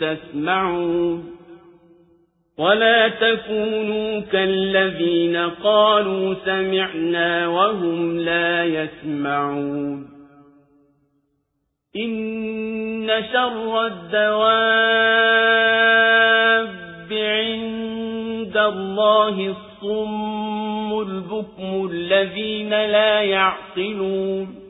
تسمعون ولا تكونوا كالذين قالوا سمعنا وهم لا يسمعون إن شر الدواب عند الله الصم البكم الذين لا يعقلون